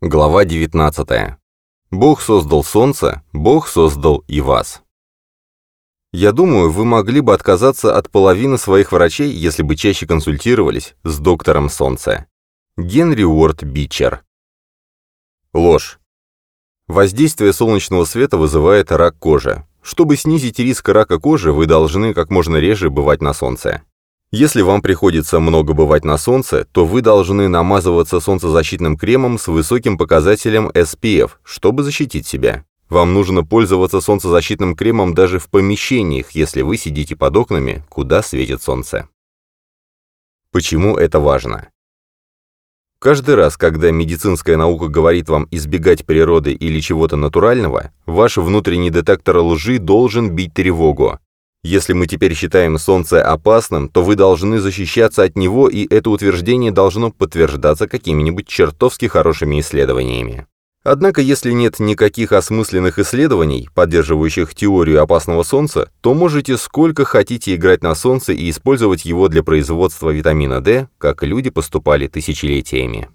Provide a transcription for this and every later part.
Глава 19. Бог создал солнце, Бог создал и вас. Я думаю, вы могли бы отказаться от половины своих врачей, если бы чаще консультировались с доктором солнца. Генри Уорд Бичер. Ложь. Воздействие солнечного света вызывает рак кожи. Чтобы снизить риск рака кожи, вы должны как можно реже бывать на солнце. Если вам приходится много бывать на солнце, то вы должны намазываться солнцезащитным кремом с высоким показателем SPF, чтобы защитить себя. Вам нужно пользоваться солнцезащитным кремом даже в помещениях, если вы сидите под окнами, куда светит солнце. Почему это важно? Каждый раз, когда медицинская наука говорит вам избегать природы или чего-то натурального, ваш внутренний детектор лжи должен бить тревогу. Если мы теперь считаем Солнце опасным, то вы должны защищаться от него, и это утверждение должно подтверждаться какими-нибудь чертовски хорошими исследованиями. Однако, если нет никаких осмысленных исследований, поддерживающих теорию опасного Солнца, то можете сколько хотите играть на Солнце и использовать его для производства витамина D, как люди поступали тысячелетиями.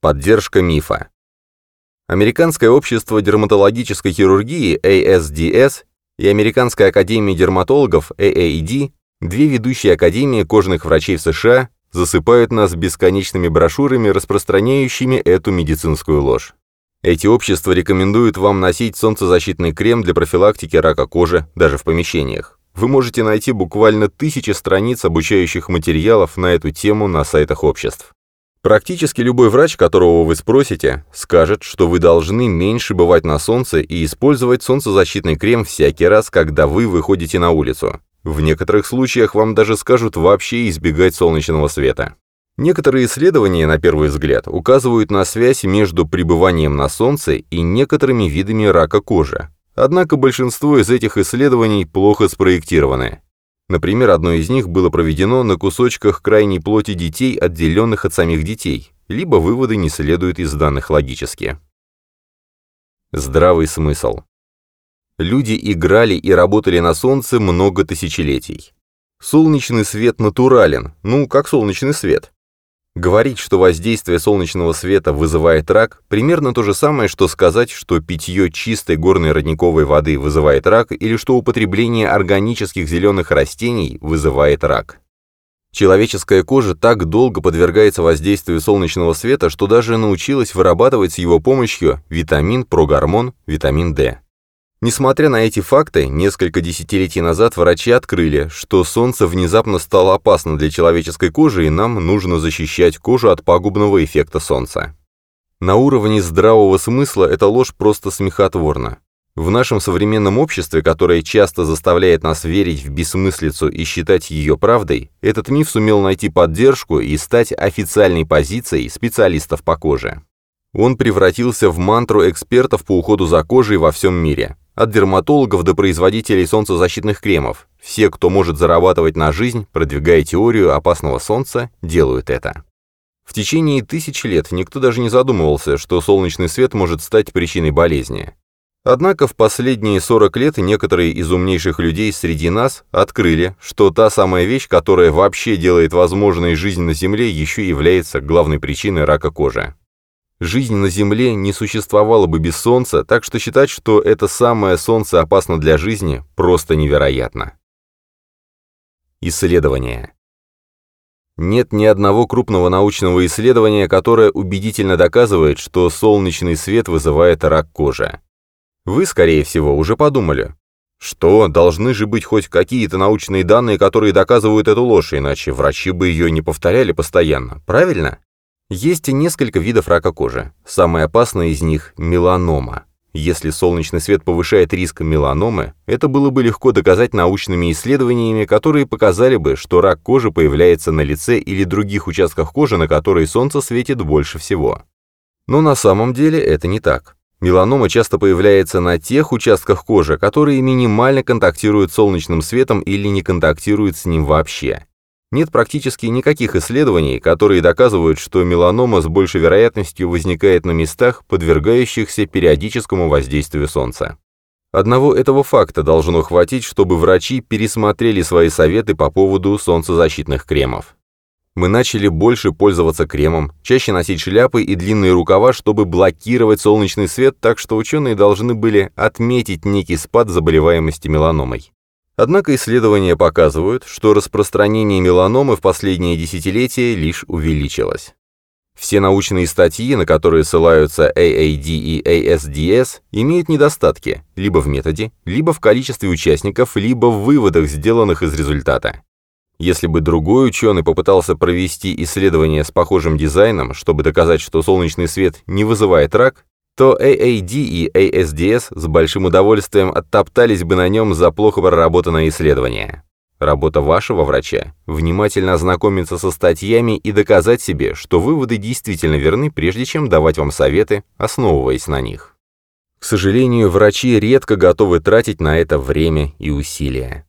Поддержка мифа. Американское общество дерматологической хирургии ASDS и Американская академия дерматологов AAED, две ведущие академии кожных врачей в США, засыпают нас бесконечными брошюрами, распространяющими эту медицинскую ложь. Эти общества рекомендуют вам носить солнцезащитный крем для профилактики рака кожи даже в помещениях. Вы можете найти буквально тысячи страниц обучающих материалов на эту тему на сайтах обществ. Практически любой врач, которого вы спросите, скажет, что вы должны меньше бывать на солнце и использовать солнцезащитный крем всякий раз, когда вы выходите на улицу. В некоторых случаях вам даже скажут вообще избегать солнечного света. Некоторые исследования, на первый взгляд, указывают на связь между пребыванием на солнце и некоторыми видами рака кожи. Однако большинство из этих исследований плохо спроектированы. Например, одно из них было проведено на кусочках крайней плоти детей, отделенных от самих детей, либо выводы не следуют из данных логически. Здравый смысл. Люди играли и работали на солнце много тысячелетий. Солнечный свет натурален, ну, как солнечный свет. Говорить, что воздействие солнечного света вызывает рак, примерно то же самое, что сказать, что питье чистой горной родниковой воды вызывает рак или что употребление органических зеленых растений вызывает рак. Человеческая кожа так долго подвергается воздействию солнечного света, что даже научилась вырабатывать с его помощью витамин, прогормон, витамин D. Несмотря на эти факты, несколько десятилетий назад врачи открыли, что солнце внезапно стало опасно для человеческой кожи и нам нужно защищать кожу от пагубного эффекта солнца. На уровне здравого смысла эта ложь просто смехотворна. В нашем современном обществе, которое часто заставляет нас верить в бессмыслицу и считать ее правдой, этот миф сумел найти поддержку и стать официальной позицией специалистов по коже. Он превратился в мантру экспертов по уходу за кожей во всем мире. От дерматологов до производителей солнцезащитных кремов. Все, кто может зарабатывать на жизнь, продвигая теорию опасного солнца, делают это. В течение тысячи лет никто даже не задумывался, что солнечный свет может стать причиной болезни. Однако в последние 40 лет некоторые из умнейших людей среди нас открыли, что та самая вещь, которая вообще делает возможной жизнь на Земле, еще является главной причиной рака кожи. Жизнь на Земле не существовала бы без Солнца, так что считать, что это самое Солнце опасно для жизни, просто невероятно. Исследования. Нет ни одного крупного научного исследования, которое убедительно доказывает, что солнечный свет вызывает рак кожи. Вы, скорее всего, уже подумали, что должны же быть хоть какие-то научные данные, которые доказывают эту ложь, иначе врачи бы ее не повторяли постоянно, правильно? Есть несколько видов рака кожи. Самый опасный из них – меланома. Если солнечный свет повышает риск меланомы, это было бы легко доказать научными исследованиями, которые показали бы, что рак кожи появляется на лице или других участках кожи, на которые солнце светит больше всего. Но на самом деле это не так. Меланома часто появляется на тех участках кожи, которые минимально контактируют с солнечным светом или не контактируют с ним вообще. Нет практически никаких исследований, которые доказывают, что меланома с большей вероятностью возникает на местах, подвергающихся периодическому воздействию Солнца. Одного этого факта должно хватить, чтобы врачи пересмотрели свои советы по поводу солнцезащитных кремов. Мы начали больше пользоваться кремом, чаще носить шляпы и длинные рукава, чтобы блокировать солнечный свет, так что ученые должны были отметить некий спад заболеваемости меланомой. Однако исследования показывают, что распространение меланомы в последние десятилетия лишь увеличилось. Все научные статьи, на которые ссылаются AAD и ASDS, имеют недостатки либо в методе, либо в количестве участников, либо в выводах, сделанных из результата. Если бы другой ученый попытался провести исследование с похожим дизайном, чтобы доказать, что солнечный свет не вызывает рак, то AAD и ASDS с большим удовольствием оттоптались бы на нем за плохо проработанное исследование. Работа вашего врача – внимательно ознакомиться со статьями и доказать себе, что выводы действительно верны, прежде чем давать вам советы, основываясь на них. К сожалению, врачи редко готовы тратить на это время и усилия.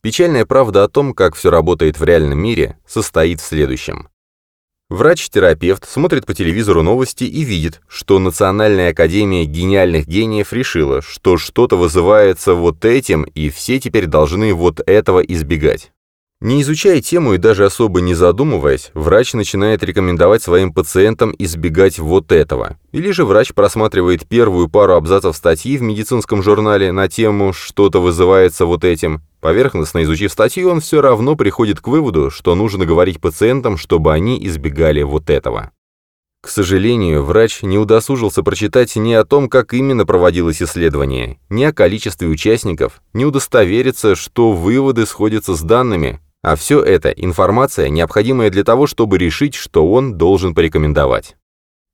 Печальная правда о том, как все работает в реальном мире, состоит в следующем. Врач-терапевт смотрит по телевизору новости и видит, что Национальная академия гениальных гениев решила, что что-то вызывается вот этим, и все теперь должны вот этого избегать. Не изучая тему и даже особо не задумываясь, врач начинает рекомендовать своим пациентам избегать вот этого. Или же врач просматривает первую пару абзацев статьи в медицинском журнале на тему «что-то вызывается вот этим». Поверхностно изучив статью, он все равно приходит к выводу, что нужно говорить пациентам, чтобы они избегали вот этого. К сожалению, врач не удосужился прочитать ни о том, как именно проводилось исследование, ни о количестве участников, не удостовериться, что выводы сходятся с данными, а все это – информация, необходимая для того, чтобы решить, что он должен порекомендовать.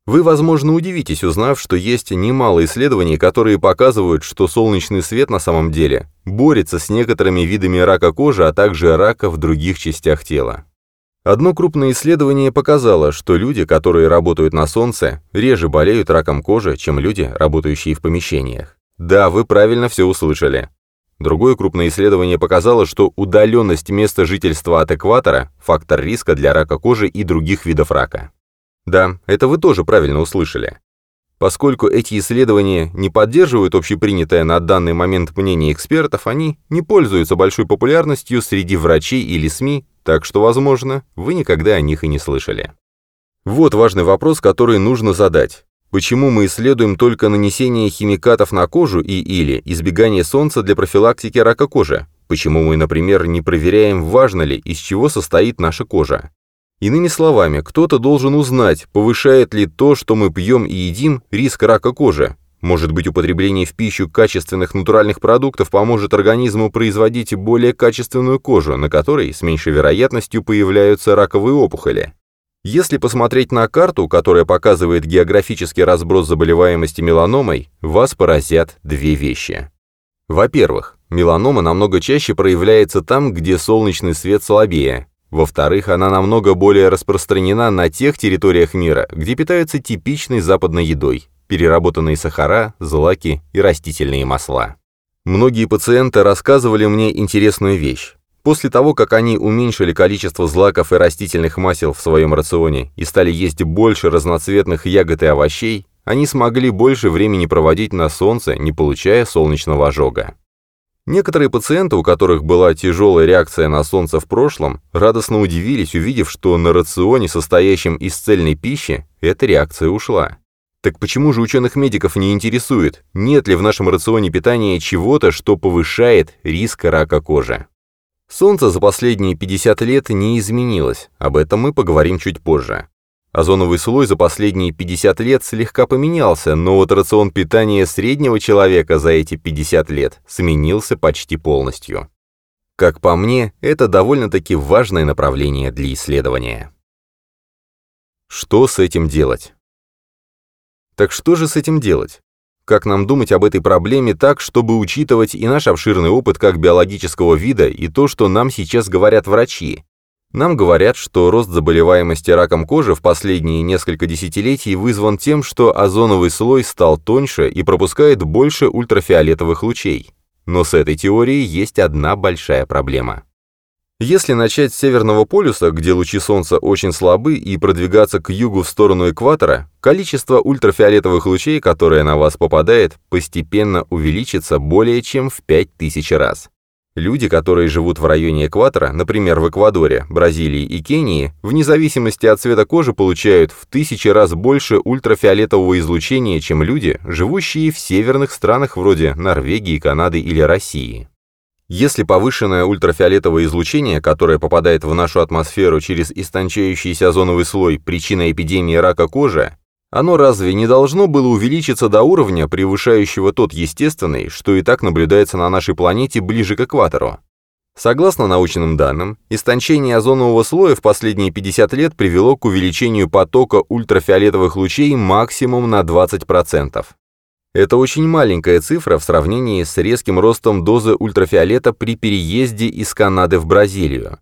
Вы, возможно, удивитесь, узнав, что есть немало исследований, которые показывают, что солнечный свет на самом деле борется с некоторыми видами рака кожи, а также рака в других частях тела. Одно крупное исследование показало, что люди, которые работают на солнце, реже болеют раком кожи, чем люди, работающие в помещениях. Да, вы правильно все услышали. Другое крупное исследование показало, что удаленность места жительства от экватора – фактор риска для рака кожи и других видов рака. Да, это вы тоже правильно услышали. Поскольку эти исследования не поддерживают общепринятое на данный момент мнение экспертов, они не пользуются большой популярностью среди врачей или СМИ, так что, возможно, вы никогда о них и не слышали. Вот важный вопрос, который нужно задать. Почему мы исследуем только нанесение химикатов на кожу и или избегание солнца для профилактики рака кожи? Почему мы, например, не проверяем, важно ли, из чего состоит наша кожа? Иными словами, кто-то должен узнать, повышает ли то, что мы пьем и едим, риск рака кожи. Может быть, употребление в пищу качественных натуральных продуктов поможет организму производить более качественную кожу, на которой с меньшей вероятностью появляются раковые опухоли. Если посмотреть на карту, которая показывает географический разброс заболеваемости меланомой, вас поразят две вещи. Во-первых, меланома намного чаще проявляется там, где солнечный свет слабее. Во-вторых, она намного более распространена на тех территориях мира, где питаются типичной западной едой – переработанные сахара, злаки и растительные масла. Многие пациенты рассказывали мне интересную вещь. После того, как они уменьшили количество злаков и растительных масел в своем рационе и стали есть больше разноцветных ягод и овощей, они смогли больше времени проводить на солнце, не получая солнечного ожога. Некоторые пациенты, у которых была тяжелая реакция на солнце в прошлом, радостно удивились, увидев, что на рационе, состоящем из цельной пищи, эта реакция ушла. Так почему же ученых-медиков не интересует, нет ли в нашем рационе питания чего-то, что повышает риск рака кожи? Солнце за последние 50 лет не изменилось, об этом мы поговорим чуть позже. Озоновый слой за последние 50 лет слегка поменялся, но вот рацион питания среднего человека за эти 50 лет сменился почти полностью. Как по мне, это довольно-таки важное направление для исследования. Что с этим делать? Так что же с этим делать? Как нам думать об этой проблеме так, чтобы учитывать и наш обширный опыт как биологического вида, и то, что нам сейчас говорят врачи? Нам говорят, что рост заболеваемости раком кожи в последние несколько десятилетий вызван тем, что озоновый слой стал тоньше и пропускает больше ультрафиолетовых лучей. Но с этой теорией есть одна большая проблема. Если начать с Северного полюса, где лучи Солнца очень слабы, и продвигаться к югу в сторону экватора, количество ультрафиолетовых лучей, которое на вас попадает, постепенно увеличится более чем в 5000 раз. Люди, которые живут в районе экватора, например, в Эквадоре, Бразилии и Кении, вне зависимости от цвета кожи получают в тысячи раз больше ультрафиолетового излучения, чем люди, живущие в северных странах вроде Норвегии, Канады или России. Если повышенное ультрафиолетовое излучение, которое попадает в нашу атмосферу через истончающийся озоновый слой, причина эпидемии рака кожи, оно разве не должно было увеличиться до уровня, превышающего тот естественный, что и так наблюдается на нашей планете ближе к экватору? Согласно научным данным, истончение озонового слоя в последние 50 лет привело к увеличению потока ультрафиолетовых лучей максимум на 20%. Это очень маленькая цифра в сравнении с резким ростом дозы ультрафиолета при переезде из Канады в Бразилию.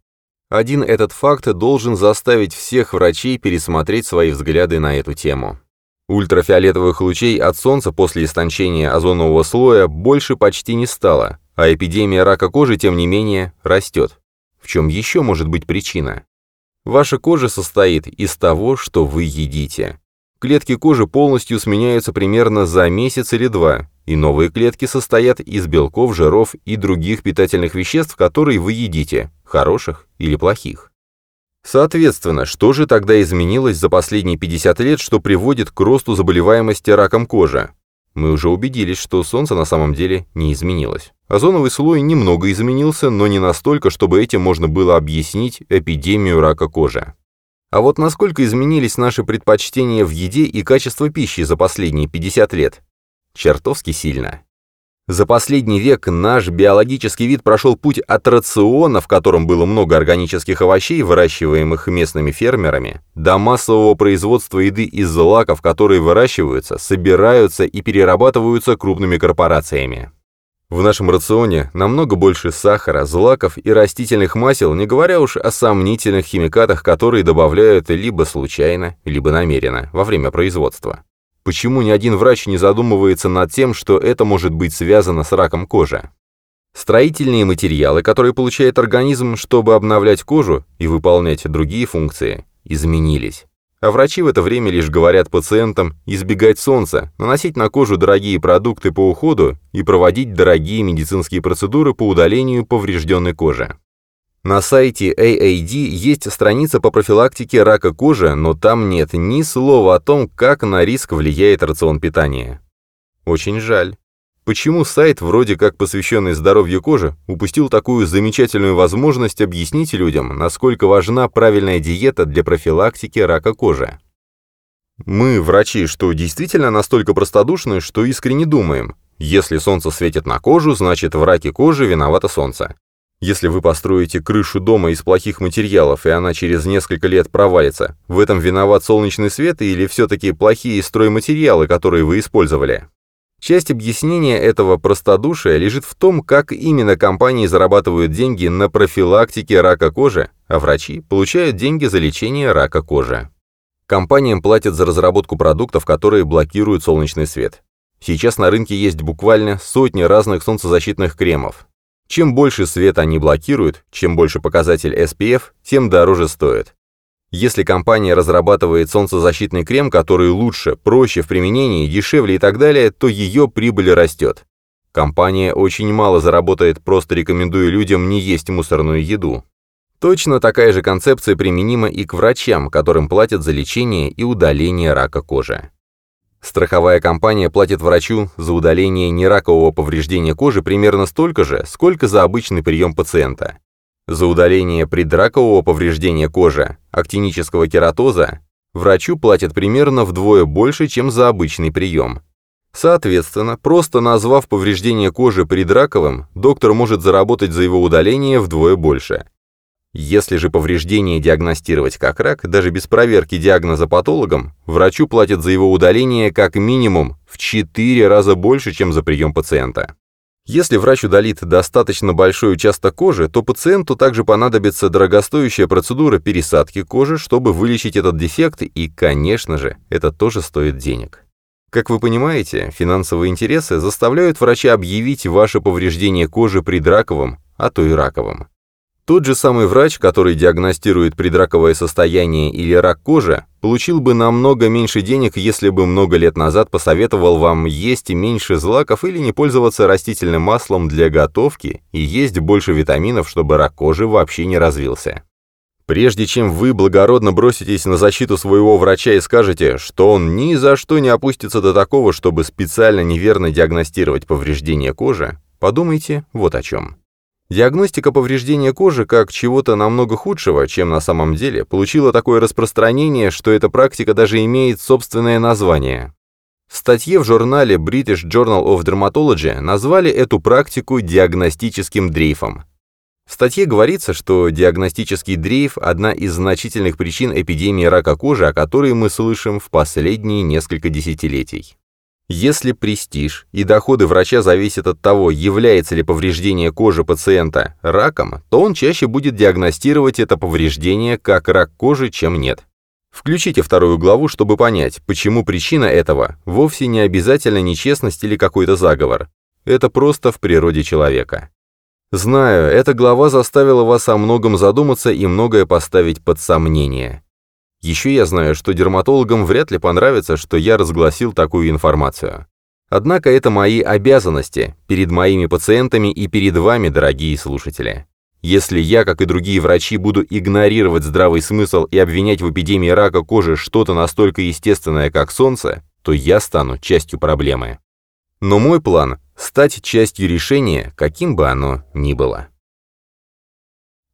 Один этот факт должен заставить всех врачей пересмотреть свои взгляды на эту тему. Ультрафиолетовых лучей от Солнца после истончения озонового слоя больше почти не стало, а эпидемия рака кожи, тем не менее, растет. В чем еще может быть причина? Ваша кожа состоит из того, что вы едите. Клетки кожи полностью сменяются примерно за месяц или два, и новые клетки состоят из белков, жиров и других питательных веществ, которые вы едите, хороших или плохих. Соответственно, что же тогда изменилось за последние 50 лет, что приводит к росту заболеваемости раком кожи? Мы уже убедились, что Солнце на самом деле не изменилось. Озоновый слой немного изменился, но не настолько, чтобы этим можно было объяснить эпидемию рака кожи. А вот насколько изменились наши предпочтения в еде и качество пищи за последние 50 лет? Чертовски сильно. За последний век наш биологический вид прошел путь от рациона, в котором было много органических овощей, выращиваемых местными фермерами, до массового производства еды из злаков, которые выращиваются, собираются и перерабатываются крупными корпорациями. В нашем рационе намного больше сахара, злаков и растительных масел, не говоря уж о сомнительных химикатах, которые добавляют либо случайно, либо намеренно во время производства. Почему ни один врач не задумывается над тем, что это может быть связано с раком кожи? Строительные материалы, которые получает организм, чтобы обновлять кожу и выполнять другие функции, изменились. А врачи в это время лишь говорят пациентам избегать солнца, наносить на кожу дорогие продукты по уходу и проводить дорогие медицинские процедуры по удалению поврежденной кожи. На сайте AAD есть страница по профилактике рака кожи, но там нет ни слова о том, как на риск влияет рацион питания. Очень жаль. Почему сайт, вроде как посвященный здоровью кожи, упустил такую замечательную возможность объяснить людям, насколько важна правильная диета для профилактики рака кожи? Мы, врачи, что действительно настолько простодушны, что искренне думаем, если солнце светит на кожу, значит в раке кожи виновато солнце. Если вы построите крышу дома из плохих материалов, и она через несколько лет провалится, в этом виноват солнечный свет или все-таки плохие стройматериалы, которые вы использовали? Часть объяснения этого простодушия лежит в том, как именно компании зарабатывают деньги на профилактике рака кожи, а врачи получают деньги за лечение рака кожи. Компаниям платят за разработку продуктов, которые блокируют солнечный свет. Сейчас на рынке есть буквально сотни разных солнцезащитных кремов. Чем больше свет они блокируют, чем больше показатель SPF, тем дороже стоит. Если компания разрабатывает солнцезащитный крем, который лучше, проще в применении, дешевле и так далее, то ее прибыль растет. Компания очень мало заработает, просто рекомендуя людям не есть мусорную еду. Точно такая же концепция применима и к врачам, которым платят за лечение и удаление рака кожи. Страховая компания платит врачу за удаление неракового повреждения кожи примерно столько же, сколько за обычный прием пациента. За удаление предракового повреждения кожи, актинического кератоза, врачу платят примерно вдвое больше, чем за обычный прием. Соответственно, просто назвав повреждение кожи предраковым, доктор может заработать за его удаление вдвое больше. Если же повреждение диагностировать как рак, даже без проверки диагноза патологом, врачу платят за его удаление как минимум в 4 раза больше, чем за прием пациента. Если врач удалит достаточно большой участок кожи, то пациенту также понадобится дорогостоящая процедура пересадки кожи, чтобы вылечить этот дефект, и, конечно же, это тоже стоит денег. Как вы понимаете, финансовые интересы заставляют врача объявить ваше повреждение кожи предраковым, а то и раковым. Тот же самый врач, который диагностирует предраковое состояние или рак кожи, получил бы намного меньше денег, если бы много лет назад посоветовал вам есть меньше злаков или не пользоваться растительным маслом для готовки и есть больше витаминов, чтобы рак кожи вообще не развился. Прежде чем вы благородно броситесь на защиту своего врача и скажете, что он ни за что не опустится до такого, чтобы специально неверно диагностировать повреждение кожи, подумайте вот о чем. Диагностика повреждения кожи как чего-то намного худшего, чем на самом деле, получила такое распространение, что эта практика даже имеет собственное название. В статье в журнале British Journal of Dermatology назвали эту практику диагностическим дрейфом. В статье говорится, что диагностический дрейф – одна из значительных причин эпидемии рака кожи, о которой мы слышим в последние несколько десятилетий. Если престиж и доходы врача зависят от того, является ли повреждение кожи пациента раком, то он чаще будет диагностировать это повреждение как рак кожи, чем нет. Включите вторую главу, чтобы понять, почему причина этого вовсе не обязательно нечестность или какой-то заговор. Это просто в природе человека. Знаю, эта глава заставила вас о многом задуматься и многое поставить под сомнение. Еще я знаю, что дерматологам вряд ли понравится, что я разгласил такую информацию. Однако это мои обязанности перед моими пациентами и перед вами, дорогие слушатели. Если я, как и другие врачи, буду игнорировать здравый смысл и обвинять в эпидемии рака кожи что-то настолько естественное, как солнце, то я стану частью проблемы. Но мой план – стать частью решения, каким бы оно ни было.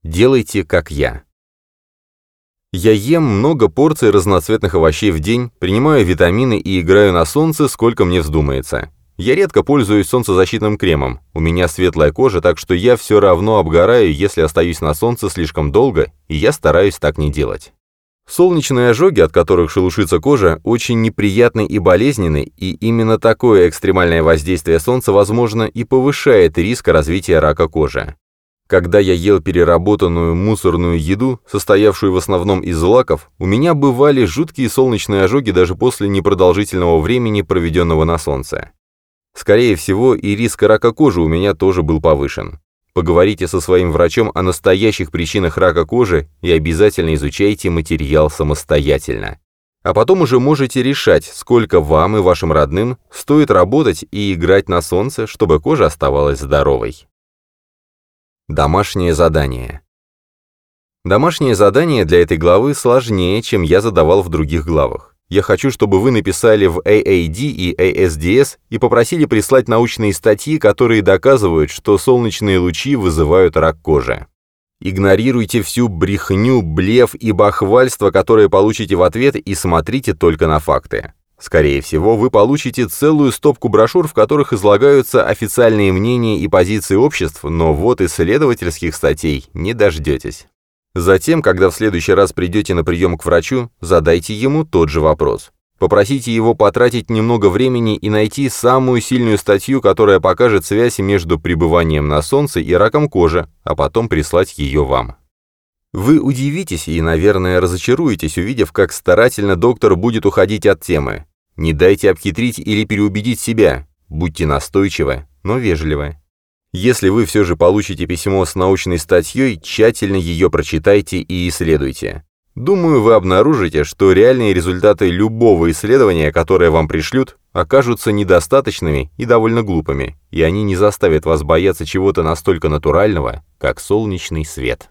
Делайте, как я. Я ем много порций разноцветных овощей в день, принимаю витамины и играю на солнце, сколько мне вздумается. Я редко пользуюсь солнцезащитным кремом. У меня светлая кожа, так что я все равно обгораю, если остаюсь на солнце слишком долго, и я стараюсь так не делать. Солнечные ожоги, от которых шелушится кожа, очень неприятны и болезненны, и именно такое экстремальное воздействие солнца, возможно, и повышает риск развития рака кожи. Когда я ел переработанную мусорную еду, состоявшую в основном из злаков, у меня бывали жуткие солнечные ожоги даже после непродолжительного времени, проведенного на солнце. Скорее всего, и риск рака кожи у меня тоже был повышен. Поговорите со своим врачом о настоящих причинах рака кожи и обязательно изучайте материал самостоятельно. А потом уже можете решать, сколько вам и вашим родным стоит работать и играть на солнце, чтобы кожа оставалась здоровой. Домашнее задание. Домашнее задание для этой главы сложнее, чем я задавал в других главах. Я хочу, чтобы вы написали в AAD и ASDS и попросили прислать научные статьи, которые доказывают, что солнечные лучи вызывают рак кожи. Игнорируйте всю брехню, блеф и бахвальство, которое получите в ответ, и смотрите только на факты. Скорее всего, вы получите целую стопку брошюр, в которых излагаются официальные мнения и позиции обществ, но вот исследовательских статей не дождетесь. Затем, когда в следующий раз придете на прием к врачу, задайте ему тот же вопрос. Попросите его потратить немного времени и найти самую сильную статью, которая покажет связь между пребыванием на солнце и раком кожи, а потом прислать ее вам. Вы удивитесь и, наверное, разочаруетесь, увидев, как старательно доктор будет уходить от темы. Не дайте обхитрить или переубедить себя. Будьте настойчивы, но вежливы. Если вы все же получите письмо с научной статьей, тщательно ее прочитайте и исследуйте. Думаю, вы обнаружите, что реальные результаты любого исследования, которое вам пришлют, окажутся недостаточными и довольно глупыми, и они не заставят вас бояться чего-то настолько натурального, как солнечный свет.